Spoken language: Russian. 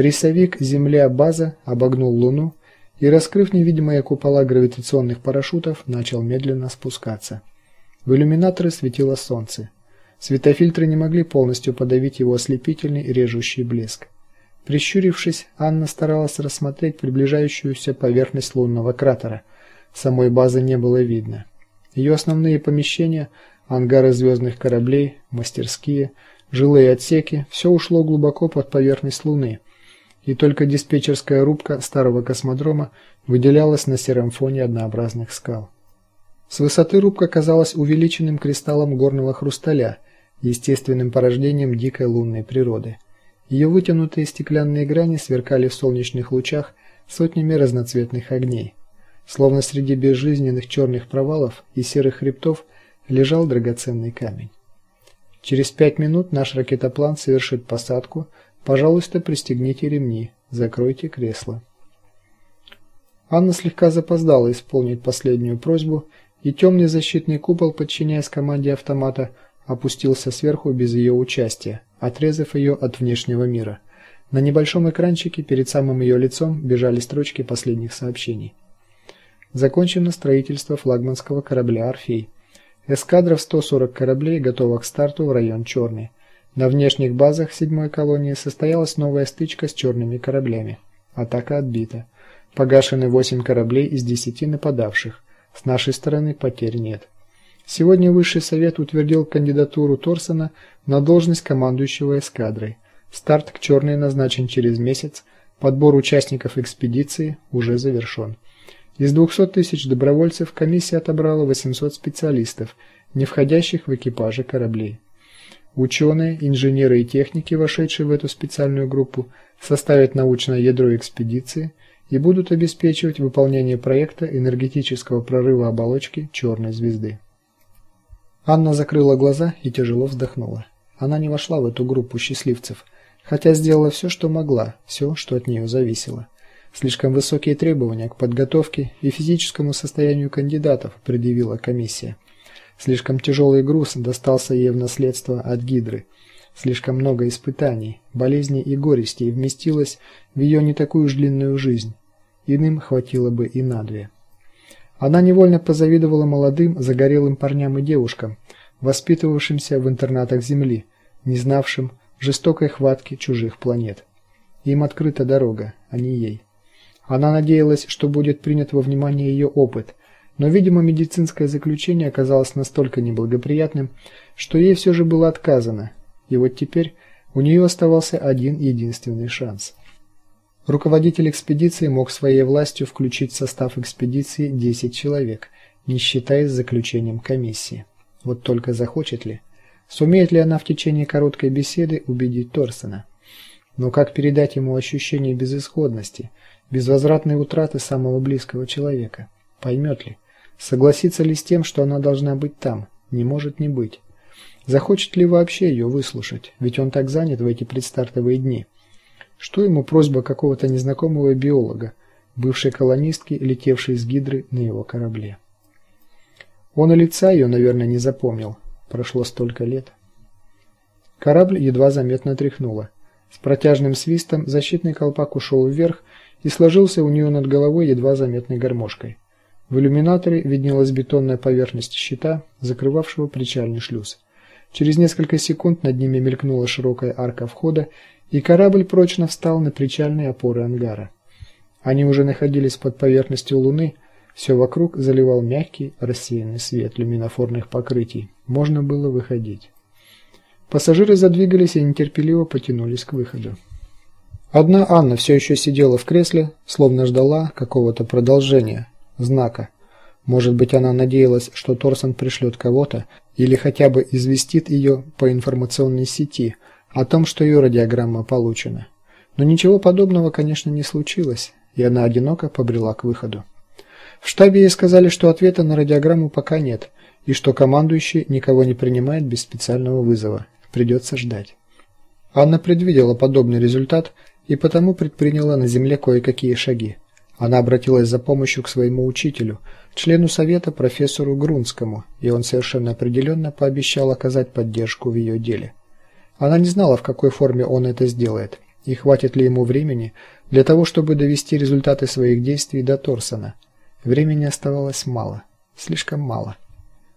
Рисовик Земля-база обогнул Луну и, раскрыв невидимые купола гравитационных парашютов, начал медленно спускаться. В иллюминаторы светило солнце. Светофильтры не могли полностью подавить его ослепительный режущий блеск. Прищурившись, Анна старалась рассмотреть приближающуюся поверхность лунного кратера. Самой базы не было видно. Ее основные помещения, ангары звездных кораблей, мастерские, жилые отсеки все ушло глубоко под поверхность Луны и только диспетчерская рубка старого космодрома выделялась на сером фоне однообразных скал. С высоты рубка казалась увеличенным кристаллом горного хрусталя, естественным порождением дикой лунной природы. Ее вытянутые стеклянные грани сверкали в солнечных лучах сотнями разноцветных огней. Словно среди безжизненных черных провалов и серых хребтов лежал драгоценный камень. Через пять минут наш ракетоплан совершит посадку Пожалуйста, пристегните ремни, закройте кресло. Анна слегка запоздала исполнить последнюю просьбу, и темный защитный купол, подчиняясь команде автомата, опустился сверху без ее участия, отрезав ее от внешнего мира. На небольшом экранчике перед самым ее лицом бежали строчки последних сообщений. Закончено строительство флагманского корабля Орфей. Эскадра в 140 кораблей готова к старту в район Черный. На внешних базах седьмой колонии состоялась новая стычка с черными кораблями. Атака отбита. Погашены восемь кораблей из десяти нападавших. С нашей стороны потерь нет. Сегодня высший совет утвердил кандидатуру Торсона на должность командующего эскадрой. Старт к черной назначен через месяц. Подбор участников экспедиции уже завершен. Из 200 тысяч добровольцев комиссия отобрала 800 специалистов, не входящих в экипажи кораблей. Ученые, инженеры и техники, вошедшие в эту специальную группу, составят научное ядро экспедиции и будут обеспечивать выполнение проекта энергетического прорыва оболочки черной звезды. Анна закрыла глаза и тяжело вздохнула. Она не вошла в эту группу счастливцев, хотя сделала все, что могла, все, что от нее зависело. Слишком высокие требования к подготовке и физическому состоянию кандидатов предъявила комиссия. Слишком тяжелый груз достался ей в наследство от Гидры. Слишком много испытаний, болезней и горестей вместилось в ее не такую уж длинную жизнь. Иным хватило бы и на две. Она невольно позавидовала молодым, загорелым парням и девушкам, воспитывавшимся в интернатах Земли, не знавшим жестокой хватки чужих планет. Им открыта дорога, а не ей. Она надеялась, что будет принят во внимание ее опыт, но, видимо, медицинское заключение оказалось настолько неблагоприятным, что ей все же было отказано. И вот теперь у нее оставался один единственный шанс. Руководитель экспедиции мог своей властью включить в состав экспедиции 10 человек, не считая с заключением комиссии. Вот только захочет ли, сумеет ли она в течение короткой беседы убедить Торсона? Но как передать ему ощущение безысходности, безвозвратной утраты самого близкого человека? Поймет ли? Согласится ли с тем, что она должна быть там? Не может не быть. Захочет ли вообще ее выслушать? Ведь он так занят в эти предстартовые дни. Что ему просьба какого-то незнакомого биолога, бывшей колонистки, летевшей с гидры на его корабле? Он и лица ее, наверное, не запомнил. Прошло столько лет. Корабль едва заметно тряхнуло. С протяжным свистом защитный колпак ушел вверх и сложился у нее над головой едва заметной гармошкой. В иллюминаторе виднелась бетонная поверхность щита, закрывавшего причальный шлюз. Через несколько секунд над ними мелькнула широкая арка входа, и корабль прочно встал на причальные опоры ангара. Они уже находились под поверхностью Луны, все вокруг заливал мягкий рассеянный свет люминофорных покрытий. Можно было выходить. Пассажиры задвигались и нетерпеливо потянулись к выходу. Одна Анна все еще сидела в кресле, словно ждала какого-то продолжения знака. Может быть, она надеялась, что Торсон пришлет кого-то или хотя бы известит ее по информационной сети о том, что ее радиограмма получена. Но ничего подобного, конечно, не случилось, и она одиноко побрела к выходу. В штабе ей сказали, что ответа на радиограмму пока нет, и что командующий никого не принимает без специального вызова. Придется ждать. Анна предвидела подобный результат и потому предприняла на земле кое-какие шаги. Она обратилась за помощью к своему учителю, члену совета профессору Грунскому, и он совершенно определенно пообещал оказать поддержку в ее деле. Она не знала, в какой форме он это сделает. И хватит ли ему времени для того, чтобы довести результаты своих действий до Торсона? Времени оставалось мало, слишком мало.